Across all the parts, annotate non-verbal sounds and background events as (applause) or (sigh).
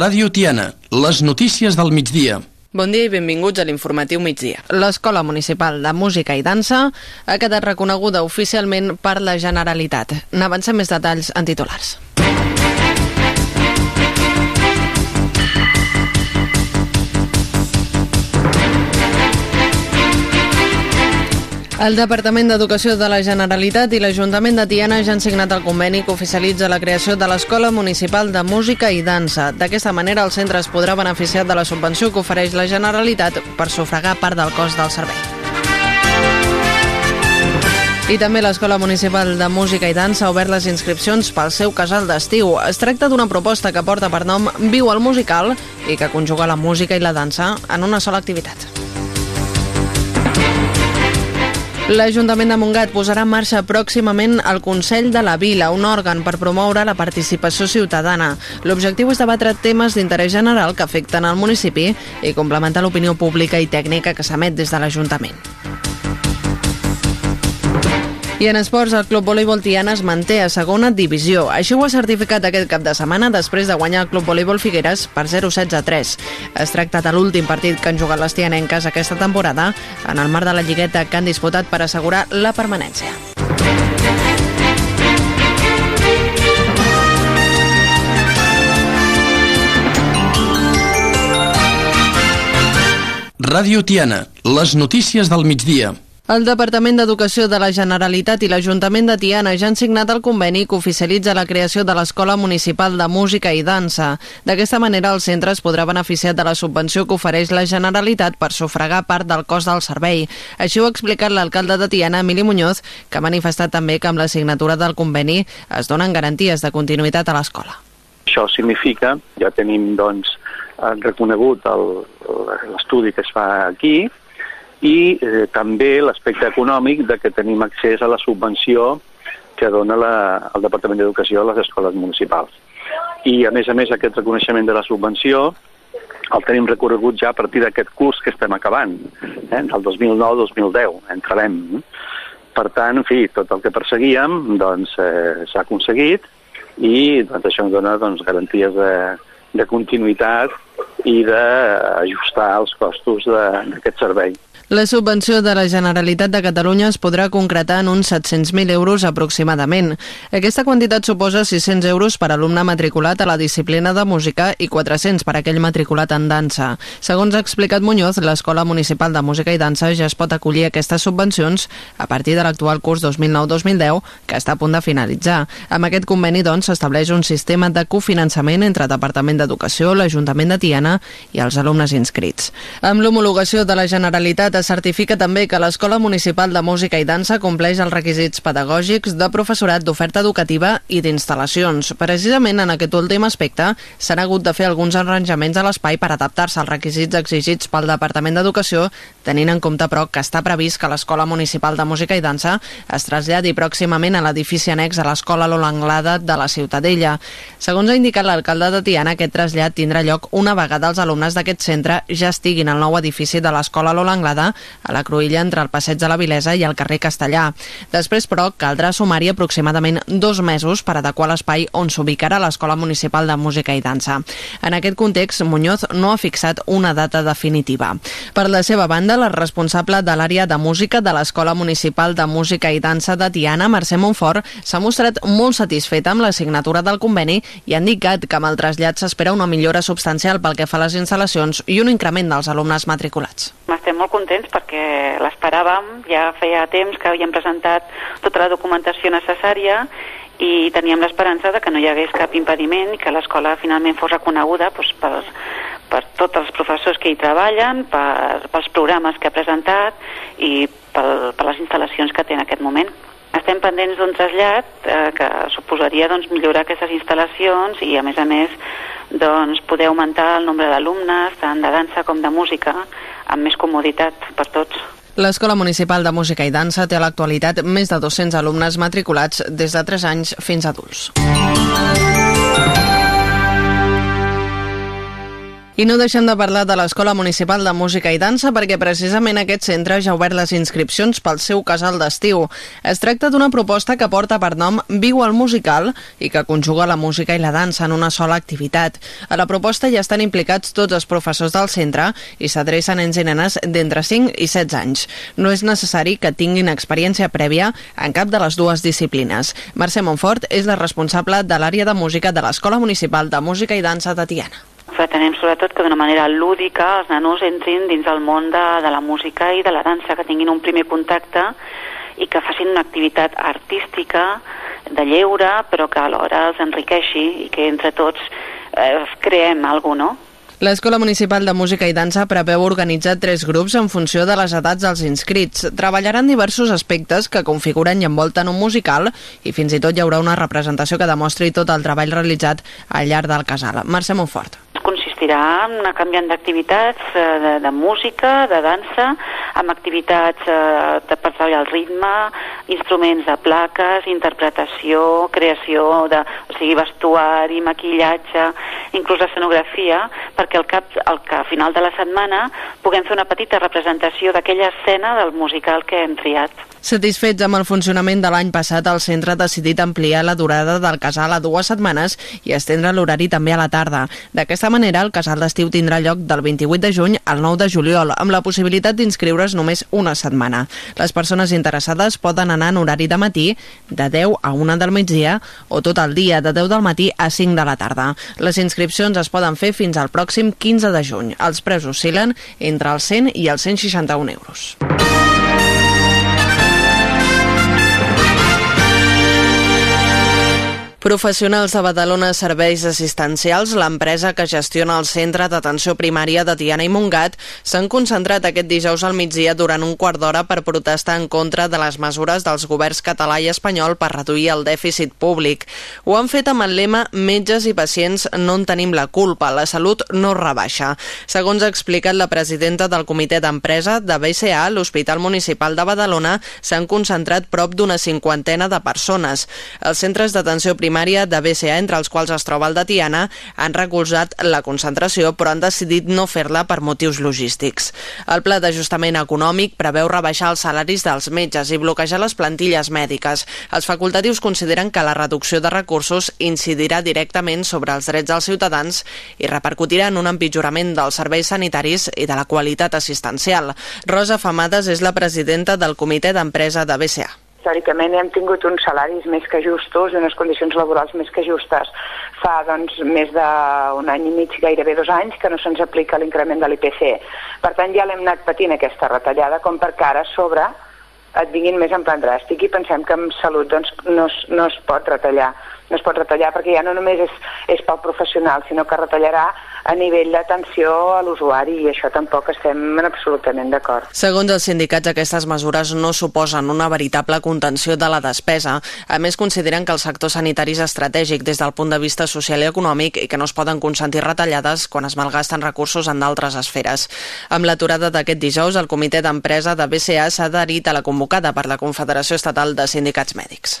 Ràdio Tiana, les notícies del migdia. Bon dia i benvinguts a l'informatiu migdia. L'Escola Municipal de Música i Dansa ha quedat reconeguda oficialment per la Generalitat. N'avancem més detalls en titulars. El Departament d'Educació de la Generalitat i l'Ajuntament de Tiana ja han signat el conveni que oficialitza la creació de l'Escola Municipal de Música i Dansa. D'aquesta manera, el centre es podrà beneficiar de la subvenció que ofereix la Generalitat per sufragar part del cost del servei. I també l'Escola Municipal de Música i Dansa ha obert les inscripcions pel seu casal d'estiu. Es tracta d'una proposta que porta per nom Viu al Musical i que conjuga la música i la dansa en una sola activitat. L'Ajuntament de Montgat posarà en marxa pròximament el Consell de la Vila, un òrgan per promoure la participació ciutadana. L'objectiu és debatre temes d'interès general que afecten al municipi i complementar l'opinió pública i tècnica que s'emet des de l'Ajuntament. I en esports, el Club Voleibol Tiana es manté a segona divisió. Així ho ha certificat aquest cap de setmana després de guanyar el Club Voleibol Figueres per 0-16 a 3. Es tracta de l'últim partit que han jugat les tianenques aquesta temporada en el marc de la lligueta que han disputat per assegurar la permanència. Ràdio Tiana, les notícies del migdia. El Departament d'Educació de la Generalitat i l'Ajuntament de Tiana ja han signat el conveni que oficialitza la creació de l'Escola Municipal de Música i Dansa. D'aquesta manera, el centre es podrà beneficiar de la subvenció que ofereix la Generalitat per sufragar part del cost del servei. Així ho ha explicat l'alcalde de Tiana, Emili Muñoz, que ha manifestat també que amb la signatura del conveni es donen garanties de continuïtat a l'escola. Això significa, ja tenim doncs, reconegut l'estudi que es fa aquí, i eh, també l'aspecte econòmic de que tenim accés a la subvenció que dona la, el Departament d'Educació a les escoles municipals. I, a més a més, aquest reconeixement de la subvenció el tenim recorregut ja a partir d'aquest curs que estem acabant, eh, del 2009-2010, entrarem. Per tant, en fi, tot el que perseguíem doncs, eh, s'ha aconseguit i doncs, això ens dona doncs, garanties de, de continuïtat i d'ajustar els costos d'aquest servei. La subvenció de la Generalitat de Catalunya es podrà concretar en uns 700.000 euros aproximadament. Aquesta quantitat suposa 600 euros per alumne matriculat a la disciplina de música i 400 per aquell matriculat en dansa. Segons ha explicat Muñoz, l'Escola Municipal de Música i Dansa ja es pot acollir aquestes subvencions a partir de l'actual curs 2009-2010, que està a punt de finalitzar. Amb aquest conveni, doncs, s'estableix un sistema de cofinançament entre Departament d'Educació, l'Ajuntament de Tiana i els alumnes inscrits. Amb l'homologació de la Generalitat certifica també que l'Escola Municipal de Música i Dansa compleix els requisits pedagògics de professorat d'oferta educativa i d'instal·lacions. Precisament en aquest últim aspecte s'han hagut de fer alguns arranjaments a l'espai per adaptar-se als requisits exigits pel Departament d'Educació, tenint en compte, però, que està previst que l'Escola Municipal de Música i Dansa es traslladi pròximament a l'edifici annex a l'Escola Lola Anglada de la Ciutadella. Segons ha indicat l'alcalde de Tiana, aquest trasllat tindrà lloc una vegada els alumnes d'aquest centre ja estiguin al nou edifici de l'Escola Lola Anglada a la Cruïlla entre el Passeig de la Vilesa i el carrer Castellà. Després, però, caldrà sumar-hi aproximadament dos mesos per adequar l'espai on s'ubicarà l'Escola Municipal de Música i Dansa. En aquest context, Muñoz no ha fixat una data definitiva. Per la seva banda, la responsable de l'àrea de música de l'Escola Municipal de Música i Dansa de Tiana, Mercè Montfort, s'ha mostrat molt satisfeta amb la signatura del conveni i ha indicat que amb el trasllat s'espera una millora substancial pel que fa a les instal·lacions i un increment dels alumnes matriculats. Estem molt contents perquè l'esperàvem, ja feia temps que havíem presentat tota la documentació necessària i teníem l'esperança de que no hi hagués cap impediment i que l'escola finalment fos reconeguda doncs, per, per tots els professors que hi treballen, per, pels programes que ha presentat i pel, per les instal·lacions que té en aquest moment. Estem pendents d'un trasllat eh, que suposaria doncs, millorar aquestes instal·lacions i, a més a més, doncs, poder augmentar el nombre d'alumnes, tant de dansa com de música, amb més comoditat per tots. L'Escola Municipal de Música i Dansa té a l'actualitat més de 200 alumnes matriculats des de 3 anys fins a adults. I no deixem de parlar de l'Escola Municipal de Música i Dansa perquè precisament aquest centre ja ha obert les inscripcions pel seu casal d'estiu. Es tracta d'una proposta que porta per nom Viu al Musical i que conjuga la música i la dansa en una sola activitat. A la proposta ja estan implicats tots els professors del centre i s'adrecen a nens i nenes d'entre 5 i 16 anys. No és necessari que tinguin experiència prèvia en cap de les dues disciplines. Mercè Montfort és la responsable de l'àrea de música de l'Escola Municipal de Música i Dansa de Tiana pretenem sobretot que d'una manera lúdica els nanos entrin dins el món de, de la música i de la dansa, que tinguin un primer contacte i que facin una activitat artística de lleure, però que alhora els enriqueixi i que entre tots eh, creem alguna no? L'Escola Municipal de Música i Dansa preveu organitzar tres grups en funció de les edats dels inscrits. Treballaran diversos aspectes que configuren i envolten un musical i fins i tot hi haurà una representació que demostri tot el treball realitzat al llarg del casal. Mercè Montfort consistirà en una canviant d'activitats eh, de, de música, de dansa, amb activitats eh, de, per treballar el ritme, instruments de plaques, interpretació, creació de, o sigui, vestuari, maquillatge, inclús escenografia, perquè al cap, al, al final de la setmana puguem fer una petita representació d'aquella escena del musical que hem triat. Satisfets amb el funcionament de l'any passat, el centre ha decidit ampliar la durada del casal a dues setmanes i estendre l'horari també a la tarda. D'aquesta manera, el casal d'estiu tindrà lloc del 28 de juny al 9 de juliol, amb la possibilitat d'inscriure's només una setmana. Les persones interessades poden anar en horari de matí, de 10 a 1 del migdia, o tot el dia, de 10 del matí a 5 de la tarda. Les inscripcions es poden fer fins al pròxim 15 de juny. Els preus oscil·len entre els 100 i els 161 euros. Professionals de Badalona Serveis Assistencials, l'empresa que gestiona el centre d'atenció primària de Tiana i Montgat, s'han concentrat aquest dijous al migdia durant un quart d'hora per protestar en contra de les mesures dels governs català i espanyol per reduir el dèficit públic. Ho han fet amb el lema Metges i pacients no en tenim la culpa, la salut no rebaixa. Segons ha explicat la presidenta del comitè d'empresa de BCA, l'Hospital Municipal de Badalona s'han concentrat prop d'una cinquantena de persones. Els centres d'atenció primària primària de BCA, entre els quals es troba el de Tiana, han recolzat la concentració, però han decidit no fer-la per motius logístics. El pla d'ajustament econòmic preveu rebaixar els salaris dels metges i bloquejar les plantilles mèdiques. Els facultatius consideren que la reducció de recursos incidirà directament sobre els drets dels ciutadans i repercutirà en un empitjorament dels serveis sanitaris i de la qualitat assistencial. Rosa Famades és la presidenta del comitè d'empresa de BCA històricament hem tingut uns salaris més que justos i unes condicions laborals més que justes. Fa doncs, més d'un any i mig, gairebé dos anys, que no se'ns aplica l'increment de l'IPC. Per tant, ja l'hem anat patint aquesta retallada, com per que ara a sobre et vinguin més en plan dràstic i pensem que amb salut doncs, no, es, no es pot retallar no es pot retallar perquè ja no només és, és pel professional, sinó que retallarà a nivell d'atenció a l'usuari i això tampoc estem absolutament d'acord. Segons els sindicats, aquestes mesures no suposen una veritable contenció de la despesa. A més, consideren que el sector sanitari és estratègic des del punt de vista social i econòmic i que no es poden consentir retallades quan es malgasten recursos en d'altres esferes. Amb l'aturada d'aquest dijous, el comitè d'empresa de BCA s'ha adherit a la convocada per la Confederació Estatal de Sindicats Mèdics.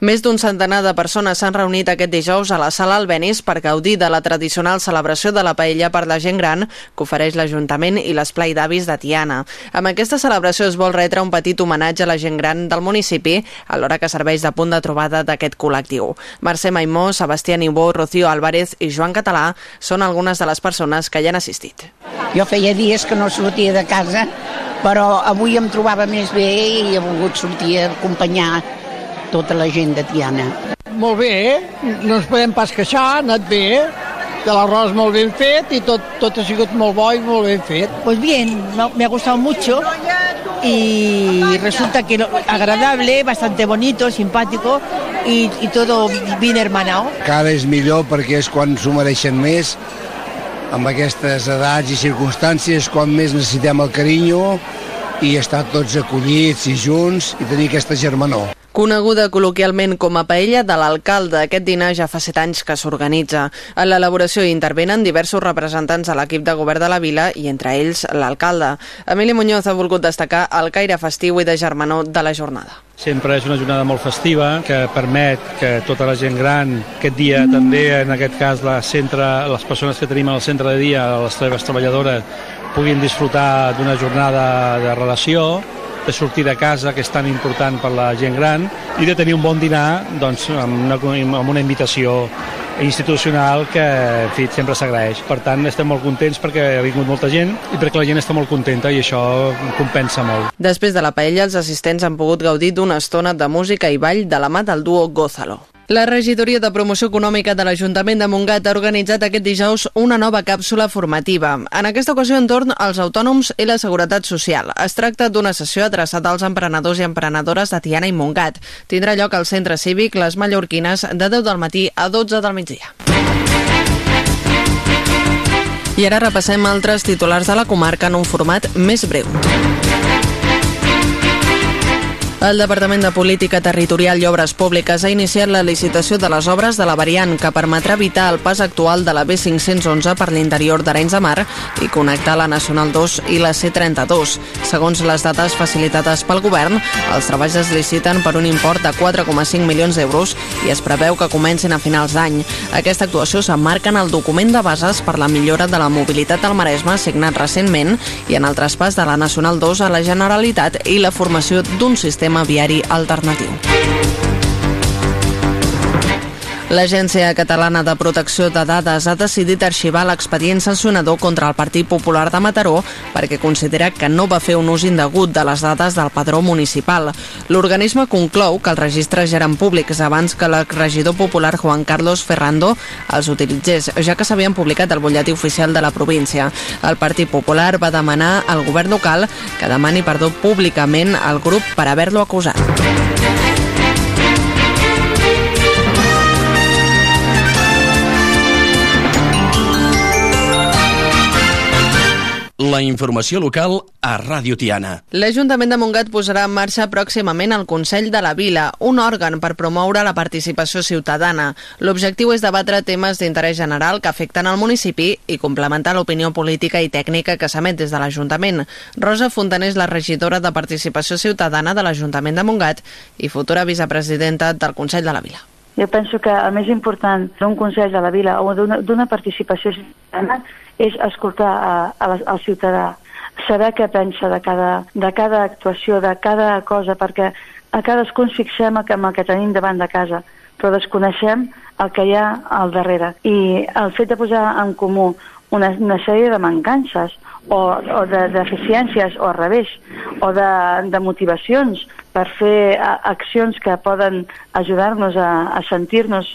Més d'un centenar de persones s'han reunit aquest dijous a la sala Albenis per gaudir de la tradicional celebració de la paella per la gent gran que ofereix l'Ajuntament i l'Esplai d'Avis de Tiana. Amb aquesta celebració es vol retre un petit homenatge a la gent gran del municipi, alhora que serveix de punt de trobada d'aquest col·lectiu. Mercè Maimó, Sebastià Nibó, Rocío Álvarez i Joan Català són algunes de les persones que hi han assistit. Jo feia dies que no sortia de casa, però avui em trobava més bé i he volgut sortir a acompanyar tota la gent de Tiana. Molt bé, no ens podem pas queixar, ha anat bé, que l'arròs molt ben fet y tot, tot ha sigut molt bo i molt ben fet. Pues bien, me ha gustado mucho y resulta que agradable, bastante bonito, simpático y, y todo bien hermanado. Cada és millor perquè és quan s'ho mereixen més amb aquestes edats i circumstàncies quan més necessitem el carinyo i estar tots acollits i junts i tenir aquesta germanor. Coneguda col·loquialment com a paella de l'alcalde, aquest dinar ja fa set anys que s'organitza. En l'elaboració hi intervenen diversos representants de l'equip de govern de la vila i entre ells l'alcalde. Emili Muñoz ha volgut destacar el caire festiu i de germanor de la jornada. Sempre és una jornada molt festiva que permet que tota la gent gran, aquest dia també, en aquest cas la centre, les persones que tenim al centre de dia, les seves treballadores, puguin disfrutar d'una jornada de relació de sortir de casa, que és tan important per la gent gran, i de tenir un bon dinar doncs, amb, una, amb una invitació institucional que en fi, sempre s'agraeix. Per tant, estem molt contents perquè ha vingut molta gent i perquè la gent està molt contenta i això compensa molt. Després de la paella, els assistents han pogut gaudir d'una estona de música i ball de la mà del duo Gózalo. La regidoria de promoció econòmica de l'Ajuntament de Montgat ha organitzat aquest dijous una nova càpsula formativa. En aquesta ocasió entorn als autònoms i la seguretat social. Es tracta d'una sessió adreçada als emprenedors i emprenedores de Tiana i Montgat. Tindrà lloc al centre cívic Les Mallorquines de 10 del matí a 12 del migdia. I ara repassem altres titulars de la comarca en un format més breu. El Departament de Política Territorial i Obres Públiques ha iniciat la licitació de les obres de la variant que permetrà evitar el pas actual de la B511 per l'interior d'Arenys de Mar i connectar la Nacional 2 i la C32. Segons les dates facilitades pel govern, els treballs es liciten per un import de 4,5 milions d'euros i es preveu que comencin a finals d'any. Aquesta actuació s'emmarca en el document de bases per la millora de la mobilitat al Maresme signat recentment i en el traspàs de la Nacional 2 a la Generalitat i la formació d'un sistema sistema viari alternatiu. L'Agència Catalana de Protecció de Dades ha decidit arxivar l'expedient sancionador contra el Partit Popular de Mataró perquè considera que no va fer un ús indegut de les dades del padró municipal. L'organisme conclou que els registres ja eren públics abans que l'exregidor popular Juan Carlos Ferrando els utilitzés, ja que s'havien publicat al butlletí oficial de la província. El Partit Popular va demanar al govern local que demani perdó públicament al grup per haver-lo acusat. La informació local a Ràdio Tiana. L'Ajuntament de Montgat posarà en marxa pròximament el Consell de la Vila, un òrgan per promoure la participació ciutadana. L'objectiu és debatre temes d'interès general que afecten al municipi i complementar l'opinió política i tècnica que s'emet des de l'Ajuntament. Rosa Fontaner és la regidora de Participació Ciutadana de l'Ajuntament de Montgat i futura vicepresidenta del Consell de la Vila. Jo penso que el més important d'un Consell de la Vila o d'una participació ciutadana és escoltar a, a la, al ciutadà, saber què pensa de cada, de cada actuació, de cada cosa, perquè a cadascú ens fixem amb el que tenim davant de casa, però desconeixem el que hi ha al darrere. I el fet de posar en comú una, una sèrie de mancances o, o de deficiències o al revés, o de, de motivacions per fer accions que poden ajudar-nos a, a sentir-nos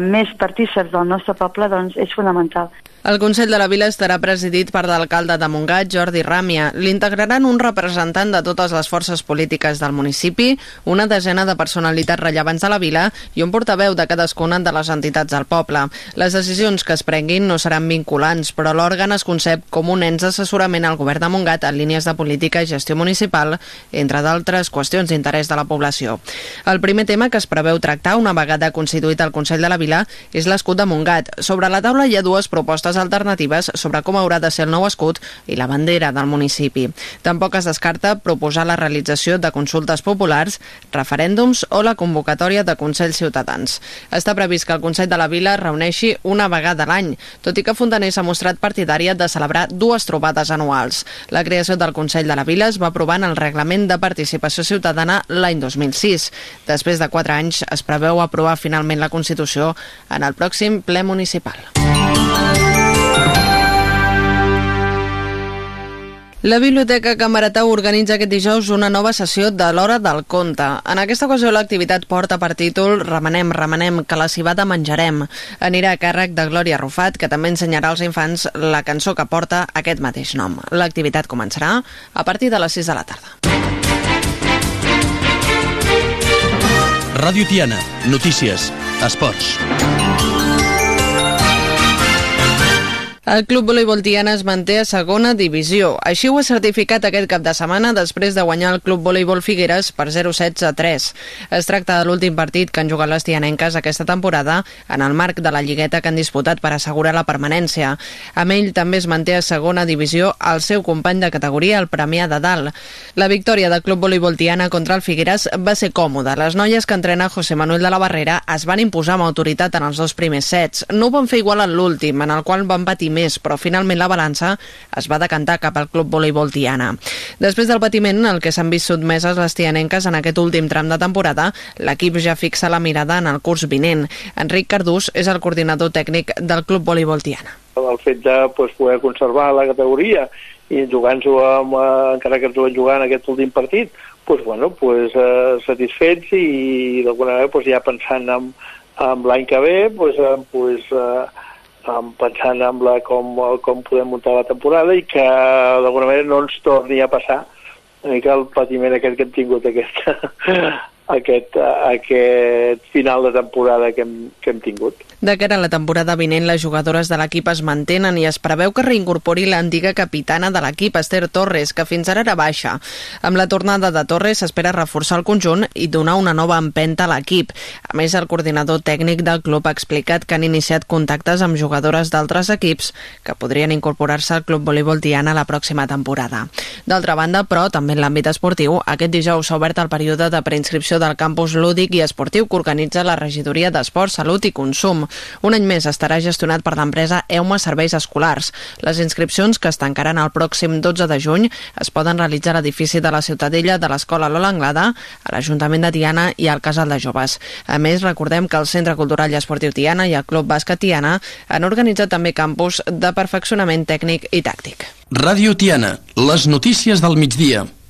més partíceps del nostre poble, doncs és fonamental. El Consell de la Vila estarà presidit per l'alcalde de Montgat, Jordi Ràmia. L'integraran un representant de totes les forces polítiques del municipi, una desena de personalitats rellevants de la vila i un portaveu de cadascuna de les entitats del poble. Les decisions que es prenguin no seran vinculants, però l'òrgan es concep com un ens d'assessorament al govern de Montgat en línies de política i gestió municipal, entre d'altres qüestions d'interès de la població. El primer tema que es preveu tractar una vegada constituït el Consell de la Vila és l'escut de Montgat. Sobre la taula hi ha dues propostes alternatives sobre com haurà de ser el nou escut i la bandera del municipi. Tampoc es descarta proposar la realització de consultes populars, referèndums o la convocatòria de Consells Ciutadans. Està previst que el Consell de la Vila reuneixi una vegada l'any, tot i que Fontaner s'ha mostrat partidària de celebrar dues trobades anuals. La creació del Consell de la Vila es va aprovar en el Reglament de Participació Ciutadana l'any 2006. Després de quatre anys es preveu aprovar finalment la Constitució en el pròxim ple municipal. La Biblioteca Camaratà organitza aquest dijous una nova sessió de l'Hora del Conte. En aquesta ocasió l'activitat porta per títol Remenem, remenem, que la cibada menjarem. Anirà a càrrec de Glòria Rufat, que també ensenyarà als infants la cançó que porta aquest mateix nom. L'activitat començarà a partir de les 6 de la tarda. Ràdio Tiana, notícies, esports. El Club Voleibol Tiana es manté a segona divisió. Així ho ha certificat aquest cap de setmana després de guanyar el Club Voleibol Figueres per 0-16 a 3. Es tracta de l'últim partit que han jugat les tianenques aquesta temporada en el marc de la lligueta que han disputat per assegurar la permanència. Amb ell també es manté a segona divisió el seu company de categoria, el Premià de Dalt. La victòria del Club Voleibol Tiana contra el Figueres va ser còmoda. Les noies que entrena José Manuel de la Barrera es van imposar amb autoritat en els dos primers sets. No ho van fer igual en l'últim, en el qual van patir més, però finalment la balança es va decantar cap al Club Voleibol Tiana. Després del patiment, el que s'han vist sotmeses les tianenques en aquest últim tram de temporada, l'equip ja fixa la mirada en el curs vinent. Enric Cardús és el coordinador tècnic del Club Voleibol Tiana. El fet de pues, poder conservar la categoria i jugant-ho encara que ens ho jugar en aquest últim partit, pues, bueno, pues, eh, satisfets i d'alguna manera pues, ja pensant en, en l'any que ve pues, eh, pues, eh, pensant en la, com, com podem muntar la temporada i que d'alguna manera no ens torni a passar una mica el patiment aquest que hem tingut aquesta, aquest, aquest final de temporada que hem, que hem tingut. De cara a la temporada vinent, les jugadores de l'equip es mantenen i es preveu que reincorpori l'antiga capitana de l'equip, Esther Torres, que fins ara era baixa. Amb la tornada de Torres s'espera reforçar el conjunt i donar una nova empenta a l'equip. A més, el coordinador tècnic del club ha explicat que han iniciat contactes amb jugadores d'altres equips que podrien incorporar-se al Club Voleibol Tiana la pròxima temporada. D'altra banda, però, també en l'àmbit esportiu, aquest dijous s'ha obert el període de preinscripció del campus lúdic i esportiu que organitza la Regidoria d'Esport, Salut i Consum. Un any més estarà gestionat per l'empresa Euma Serveis Escolars. Les inscripcions, que es tancaran el pròxim 12 de juny, es poden realitzar a l'edifici de la Ciutadella de l'Escola Lola Anglada, a l'Ajuntament de Tiana i al Casal de Joves. A més, recordem que el Centre Cultural i Esportiu Tiana i el Club Bàsquet Tiana han organitzat també campus de perfeccionament tècnic i tàctic. Ràdio Tiana, les notícies del migdia.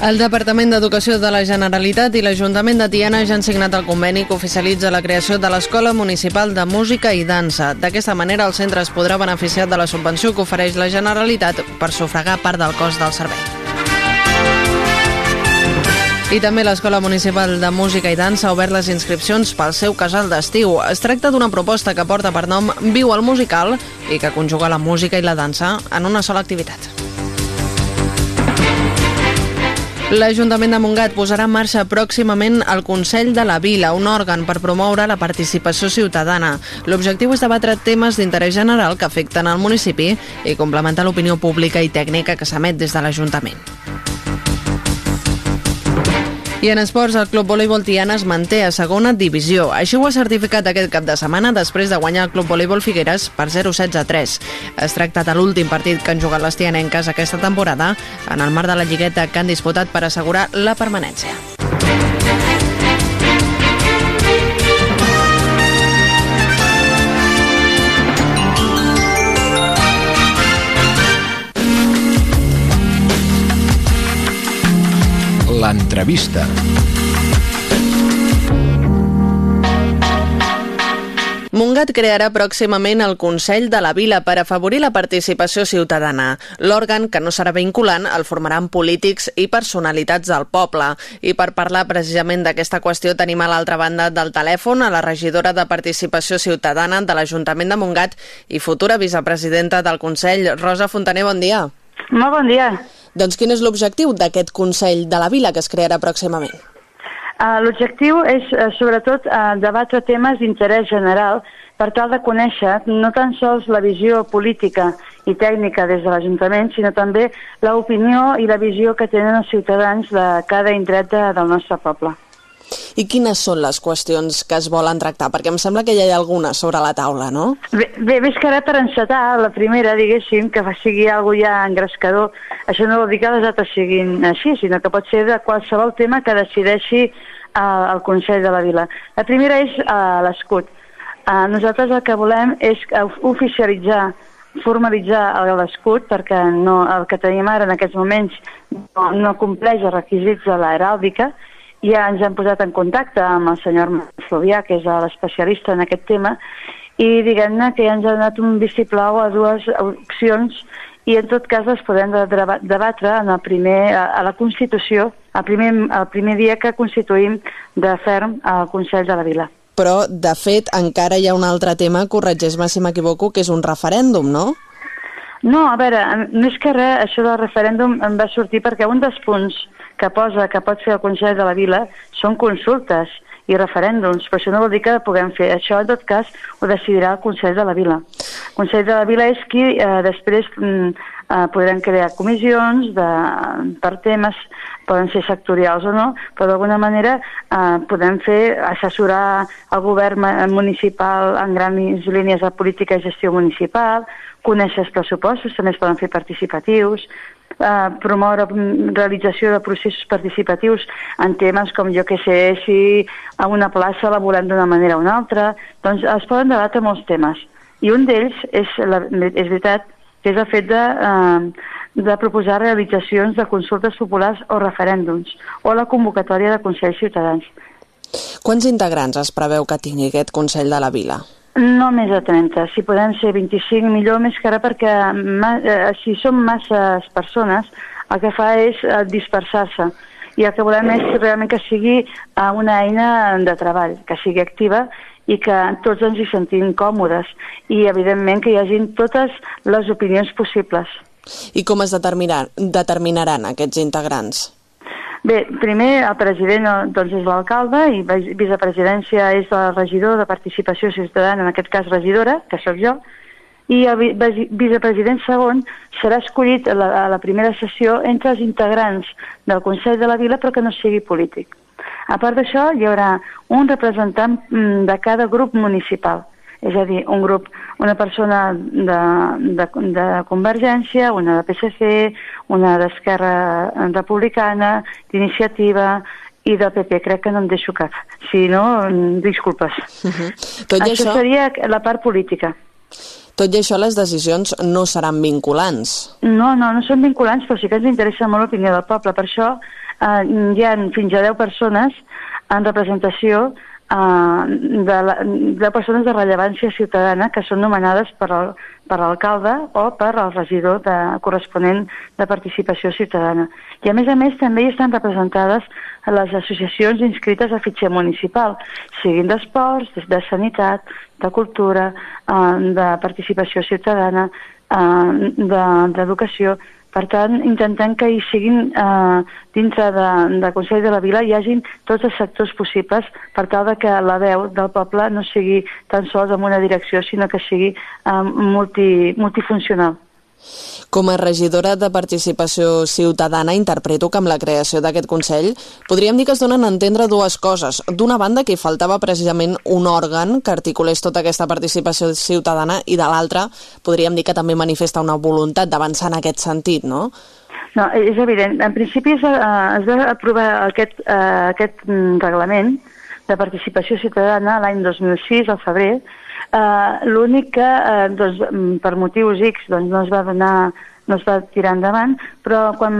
El Departament d'Educació de la Generalitat i l'Ajuntament de Tiana ja han signat el conveni que oficialitza la creació de l'Escola Municipal de Música i Dansa. D'aquesta manera, el centre es podrà beneficiar de la subvenció que ofereix la Generalitat per sufragar part del cost del servei. I també l'Escola Municipal de Música i Dansa ha obert les inscripcions pel seu casal d'estiu. Es tracta d'una proposta que porta per nom Viu el musical i que conjuga la música i la dansa en una sola activitat. L'Ajuntament de Montgat posarà en marxa pròximament el Consell de la Vila, un òrgan per promoure la participació ciutadana. L'objectiu és debatre temes d'interès general que afecten al municipi i complementar l'opinió pública i tècnica que s'emet des de l'Ajuntament. I en esports, el Club Voleibol Tiana es manté a segona divisió. Així ho ha certificat aquest cap de setmana després de guanyar el Club Voleibol Figueres per 0-16 a 3. Es tracta de l'últim partit que han jugat les tianenques aquesta temporada en el marc de la lligueta que han disputat per assegurar la permanència. L'entrevista. Montgat crearà pròximament el Consell de la Vila per afavorir la participació ciutadana. L'òrgan, que no serà vinculant, el formaran polítics i personalitats del poble. I per parlar precisament d'aquesta qüestió tenim a l'altra banda del telèfon a la regidora de Participació Ciutadana de l'Ajuntament de Montgat i futura vicepresidenta del Consell, Rosa Fontaner, bon dia. Molt bon dia. Doncs quin és l'objectiu d'aquest Consell de la Vila que es crearà pròximament? Uh, L'objectiu és, uh, sobretot, uh, debatre temes d'interès general per tal de conèixer no tan sols la visió política i tècnica des de l'Ajuntament, sinó també l'opinió i la visió que tenen els ciutadans de cada indret de, del nostre poble. I quines són les qüestions que es volen tractar? Perquè em sembla que ja hi ha alguna sobre la taula, no? Bé, bé més que ara per encetar, la primera, diguéssim, que sigui algo ja engrescador, això no vol dir que les altres siguin així, sinó que pot ser de qualsevol tema que decideixi uh, el Consell de la Vila. La primera és uh, l'escut. Uh, nosaltres el que volem és oficialitzar formalitzar l'escut perquè no, el que tenim ara en aquests moments no, no compleix els requisits de l'heràldica ja ens hem posat en contacte amb el senyor Fluvià, que és l'especialista en aquest tema, i diguem-ne que ja ens ha donat un vistiplau a dues opcions i en tot cas les podem debatre en el primer, a la Constitució, el primer, el primer dia que constituïm de ferm al Consell de la Vila. Però, de fet, encara hi ha un altre tema, corregeix-me si m'equivoco, que és un referèndum, no? No, a veure, no és que res, això del referèndum em va sortir perquè un dels punts que posa que pot fer el Consell de la Vila són consultes i referèndums, però això no vol dir que puguem fer. Això, en tot cas, ho decidirà el Consell de la Vila. El Consell de la Vila és qui eh, després mm, eh, podran crear comissions de, per temes, poden ser sectorials o no, però d'alguna manera eh, podem fer assessorar el govern municipal en grans línies de política i gestió municipal, conèixer els pressupostos, també es poden fer participatius, eh, promoure realització de processos participatius en temes com jo que sé si a una plaça la volem d'una manera o una altra, doncs es poden debatre molts temes. I un d'ells és, la, és veritat que és el fet de, eh, de proposar realitzacions de consultes populars o referèndums o la convocatòria de Consells Ciutadans. Quants integrants es preveu que tingui aquest Consell de la Vila? No més de 30. Si podem ser 25, millor més que ara, perquè eh, si som masses persones, el que fa és eh, dispersar-se. I el que volem és realment que sigui eh, una eina de treball, que sigui activa i que tots ens hi sentim còmodes i, evidentment, que hi hagin totes les opinions possibles. I com es determinaran aquests integrants? Bé, primer el president doncs, és l'alcalde i vicepresidència és el regidor de participació ciutadana, en aquest cas regidora, que sóc jo, i el vicepresident segon serà escollit a la, a la primera sessió entre els integrants del Consell de la Vila però que no sigui polític. A part d'això, hi haurà un representant mm, de cada grup municipal és a dir, un grup, una persona de, de, de Convergència, una de PSC, una d'Esquerra Republicana, d'Iniciativa i del PP, crec que no em deixo cap. Si no, disculpes. Uh mhm. -huh. Tot això, això seria la part política. Tot i això, les decisions no seran vinculants. No, no, no són vinculants, però sí que ens interessa molt l'opinió del poble. Per això eh, hi ha fins a 10 persones en representació de, la, de persones de rellevància ciutadana que són nomenades per, el, per l'alcalde o per al regidor de, corresponent de participació ciutadana. I a més a més també hi estan representades les associacions inscrites a fitxer municipal, siguin d'esports, de sanitat, de cultura, eh, de participació ciutadana, eh, d'educació, de, per tant, intentem que hi siguin eh, dintre de, de Consell de la Vila hi hagin tots els sectors possibles per tal de que la veu del poble no sigui tan sols en una direcció, sinó que sigui eh, multi, multifuncional. Com a regidora de Participació Ciutadana, interpreto que amb la creació d'aquest Consell podríem dir que es donen a entendre dues coses. D'una banda, que hi faltava precisament un òrgan que articulés tota aquesta participació ciutadana i de l'altra, podríem dir que també manifesta una voluntat d'avançar en aquest sentit, no? No, és evident. En principi es, uh, es va aprovar aquest, uh, aquest mm, reglament de participació ciutadana l'any 2006, al febrer, Uh, L'únic que, uh, doncs, mm, per motius X, doncs, no es va donar no es va tirar endavant, però quan,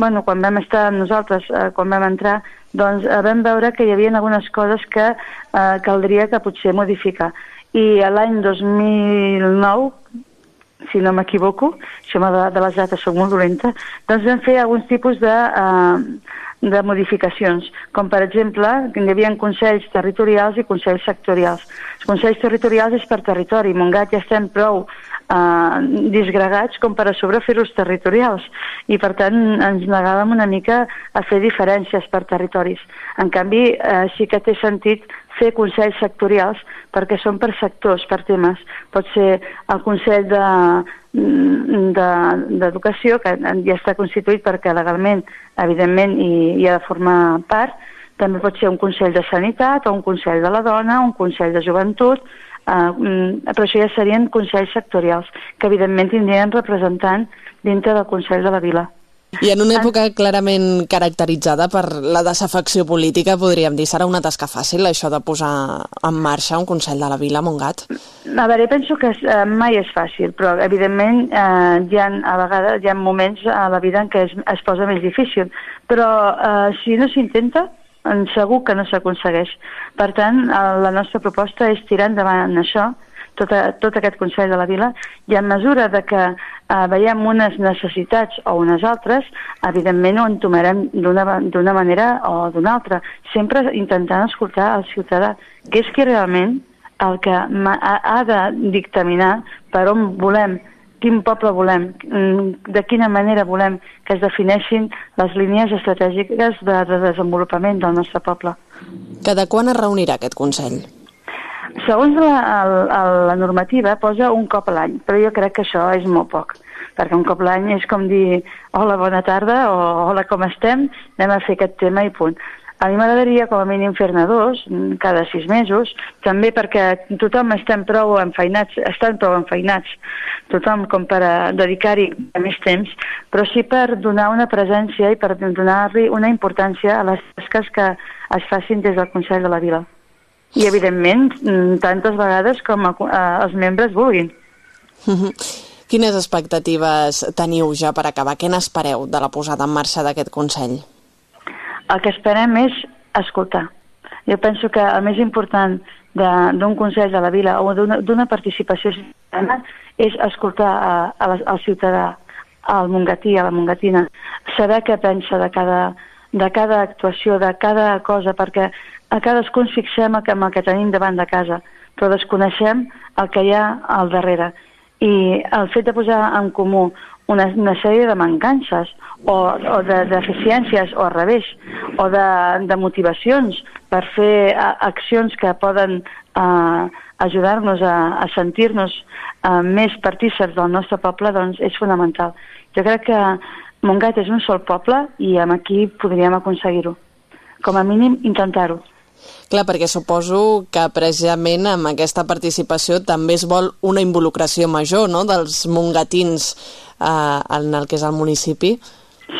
bueno, quan vam estar nosaltres, uh, quan vam entrar, doncs uh, vam veure que hi havia algunes coses que uh, caldria que potser modificar. I l'any 2009, si no m'equivoco, això de, de les dates soc molt dolenta, doncs vam fer alguns tipus de, uh, de modificacions, com per exemple hi havia consells territorials i consells sectorials. Els consells territorials és per territori. Montgat ja estem prou eh, disgregats com per a sobre fer-los territorials i per tant ens negàvem una mica a fer diferències per territoris. En canvi, eh, sí que té sentit fer consells sectorials perquè són per sectors, per temes. Pot ser el Consell de d'Educació, de, que ja està constituït perquè legalment, evidentment, hi, hi ha de formar part, també pot ser un Consell de Sanitat o un Consell de la Dona, un Consell de Joventut, eh, però això ja serien consells sectorials, que evidentment tindrien representant dintre del Consell de la Vila. I en una època clarament caracteritzada per la desafecció política, podríem dir, serà una tasca fàcil això de posar en marxa un Consell de la Vila, Montgat? A veure, penso que eh, mai és fàcil, però evidentment eh, hi ha, a vegades hi ha moments a la vida en què es, es posa més difícil. Però eh, si no s'intenta, segur que no s'aconsegueix. Per tant, la nostra proposta és tirar endavant això, tot, a, tot aquest Consell de la Vila, i en mesura de que eh, veiem unes necessitats o unes altres, evidentment ho entomarem d'una manera o d'una altra, sempre intentant escoltar el ciutadà, que és qui realment el que ha, ha de dictaminar per on volem quin poble volem, mm, de quina manera volem que es defineixin les línies estratègiques de, de desenvolupament del nostre poble. Cada quan es reunirà aquest Consell? Segons la, la, la normativa posa un cop a l'any, però jo crec que això és molt poc, perquè un cop a l'any és com dir hola, bona tarda, o hola, com estem, anem a fer aquest tema i punt. A mi m'agradaria com a mínim fer-ne dos, mm, cada sis mesos, també perquè tothom estem prou enfeinats, estan prou enfeinats, tothom com per dedicar-hi més temps, però sí per donar una presència i per donar-li una importància a les tasques que es facin des del Consell de la Vila. I, evidentment, mm, tantes vegades com a, a, els membres vulguin. (laughs) Quines expectatives teniu ja per acabar? Què n'espereu de la posada en marxa d'aquest Consell? el que esperem és escoltar. Jo penso que el més important d'un Consell de la Vila o d'una participació ciutadana és escoltar a, a la, al ciutadà, al mongatí, a la mongatina, saber què pensa de cada, de cada actuació, de cada cosa, perquè a cadascú ens fixem amb el que tenim davant de casa, però desconeixem el que hi ha al darrere. I el fet de posar en comú una, una sèrie de mancances o, o de deficiències o al revés, o de, de motivacions per fer a, accions que poden uh, ajudar-nos a, a sentir-nos uh, més partíceps del nostre poble, doncs és fonamental. Jo crec que Montgat és un sol poble i amb aquí podríem aconseguir-ho. Com a mínim, intentar-ho. Clar, perquè suposo que precisament amb aquesta participació també es vol una involucració major no? dels mongatins eh, en el que és el municipi.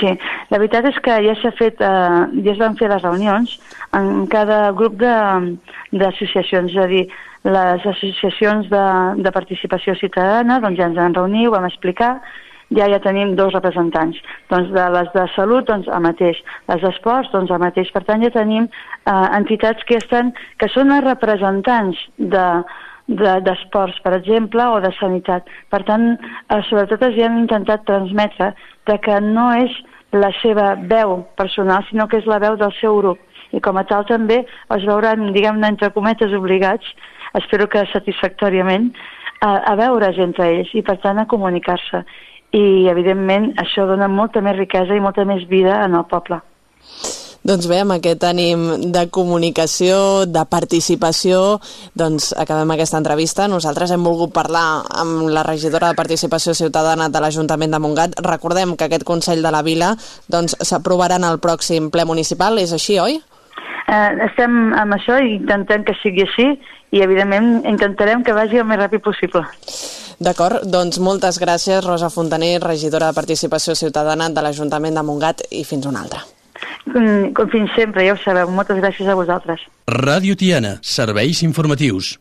Sí, la veritat és que ja s'ha fet, eh, ja es van fer les reunions en cada grup d'associacions, és a dir, les associacions de, de participació ciutadana doncs ja ens han reunit, ho vam explicar, ja ja tenim dos representants. Doncs de les de salut, doncs el mateix. Les d'esports, doncs el mateix. Per tant, ja tenim eh, entitats que, estan, que són els representants de, d'esports, de, per exemple, o de sanitat. Per tant, eh, sobretot els hem intentat transmetre de que no és la seva veu personal, sinó que és la veu del seu grup. I com a tal també es veuran, diguem-ne, entre cometes obligats, espero que satisfactòriament, a, a veure's entre ells i, per tant, a comunicar-se i evidentment això dona molta més riquesa i molta més vida en el poble. Doncs bé, amb aquest ànim de comunicació, de participació, doncs acabem aquesta entrevista. Nosaltres hem volgut parlar amb la regidora de Participació Ciutadana de l'Ajuntament de Montgat. Recordem que aquest Consell de la Vila doncs, s'aprovarà en el pròxim ple municipal, és així, oi? Eh, estem amb això i intentem que sigui així i, evidentment, intentarem que vagi el més ràpid possible. D'acord, doncs moltes gràcies, Rosa Fontaner, regidora de Participació Ciutadana de l'Ajuntament de Montgat, i fins una altra. Com, com fins sempre, ja ho sabeu. Moltes gràcies a vosaltres. Ràdio Tiana, serveis informatius.